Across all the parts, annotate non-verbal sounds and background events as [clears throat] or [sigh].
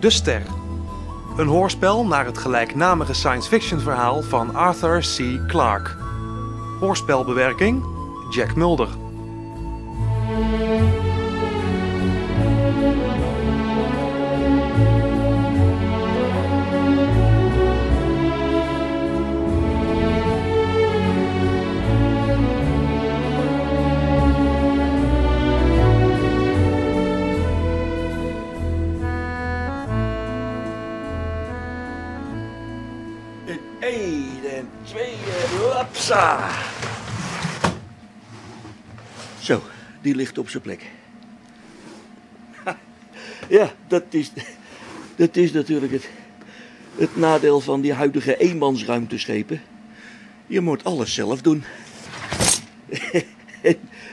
De Ster. Een hoorspel naar het gelijknamige science fiction verhaal van Arthur C. Clarke. Hoorspelbewerking Jack Mulder. Een één en twee en hopsa. Zo, die ligt op zijn plek. [laughs] Ja, dat is, dat is natuurlijk het, het nadeel van die huidige eenmansruimteschepen. Je moet alles zelf doen. [laughs]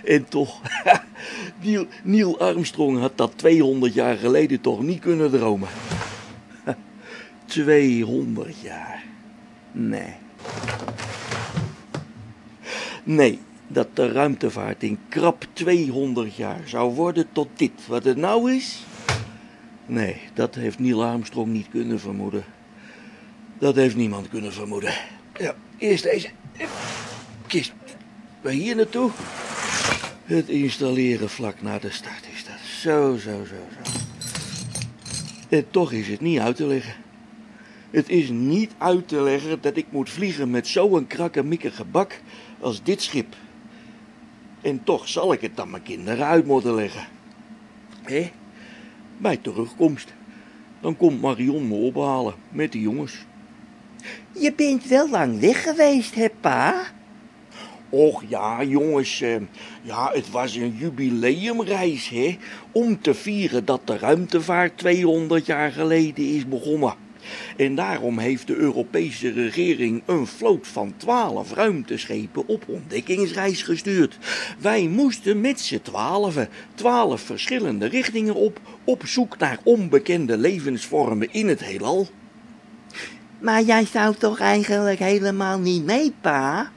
En, toch, [laughs] Neil Armstrong had dat 200 jaar geleden toch niet kunnen dromen. 200 jaar. Nee. Nee, dat de ruimtevaart in krap 200 jaar zou worden tot dit wat het nou is? Nee, dat heeft Neil Armstrong niet kunnen vermoeden. Dat heeft niemand kunnen vermoeden. Ja, eerst deze kist. Waar hier naartoe? Het installeren vlak na de start is dat. Zo, zo, zo, zo. En toch is het niet uit te leggen. Het is niet uit te leggen dat ik moet vliegen met zo'n krakkemikkige bak als dit schip. En toch zal ik het dan mijn kinderen uit moeten leggen. Hé? Bij terugkomst. Dan komt Marion me ophalen met de jongens. Je bent wel lang weg geweest, hè, pa? Och ja, jongens, eh, ja, het was een jubileumreis, hè? Om te vieren dat de ruimtevaart 200 jaar geleden is begonnen. En daarom heeft de Europese regering een vloot van 12 ruimteschepen op ontdekkingsreis gestuurd. Wij moesten met z'n twaalfen, 12 verschillende richtingen op, op zoek naar onbekende levensvormen in het heelal. Maar jij zou toch eigenlijk helemaal niet mee, pa?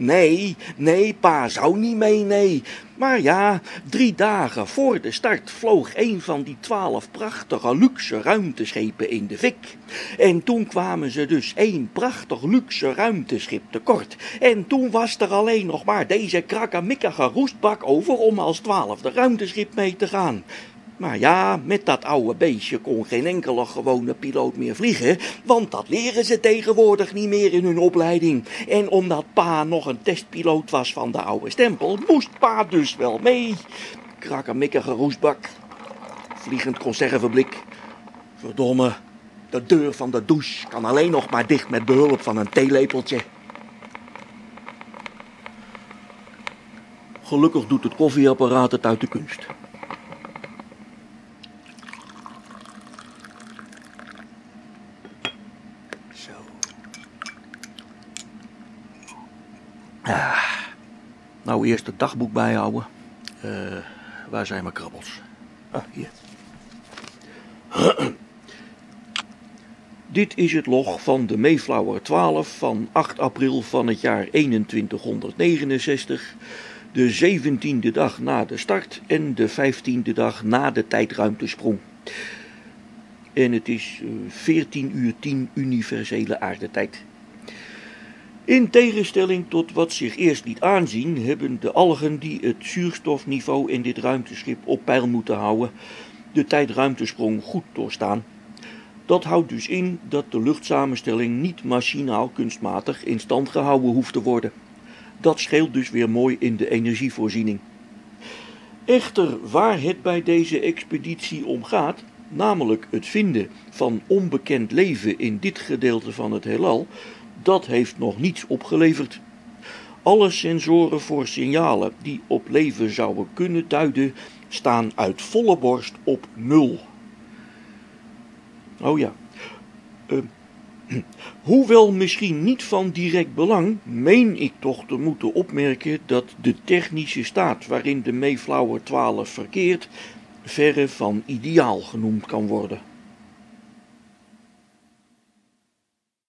Nee, nee, pa zou niet mee, nee. Maar ja, drie dagen voor de start vloog een van die twaalf prachtige luxe ruimteschepen in de fik. En toen kwamen ze dus één prachtig luxe ruimteschip tekort. En toen was er alleen nog maar deze krakkemikkige roestbak over om als twaalfde ruimteschip mee te gaan. Maar ja, met dat oude beestje kon geen enkele gewone piloot meer vliegen, want dat leren ze tegenwoordig niet meer in hun opleiding. En omdat pa nog een testpiloot was van de oude stempel, moest pa dus wel mee. Krakkemikkige roestbak, vliegend conserveblik. Verdomme, de deur van de douche kan alleen nog maar dicht met behulp van een theelepeltje. Gelukkig doet het koffieapparaat het uit de kunst. Ah. Nou, eerst het dagboek bijhouden. Eh, waar zijn mijn krabbels? Ah, hier. [clears throat] Dit is het log van de Mayflower 12 van 8 april van het jaar 2169. De 17e dag na de start en de 15e dag na de tijdruimtesprong. En het is eh, 14 uur 10 universele aardetijd. In tegenstelling tot wat zich eerst liet aanzien, hebben de algen die het zuurstofniveau in dit ruimteschip op peil moeten houden, de tijdruimtesprong goed doorstaan. Dat houdt dus in dat de luchtsamenstelling niet machinaal kunstmatig in stand gehouden hoeft te worden. Dat scheelt dus weer mooi in de energievoorziening. Echter, waar het bij deze expeditie om gaat, namelijk het vinden van onbekend leven in dit gedeelte van het heelal, dat heeft nog niets opgeleverd. Alle sensoren voor signalen die op leven zouden kunnen duiden, staan uit volle borst op nul. Oh ja. Eh, [clears throat] hoewel misschien niet van direct belang, meen ik toch te moeten opmerken dat de technische staat waarin de Mayflower 12 verkeert, verre van ideaal genoemd kan worden.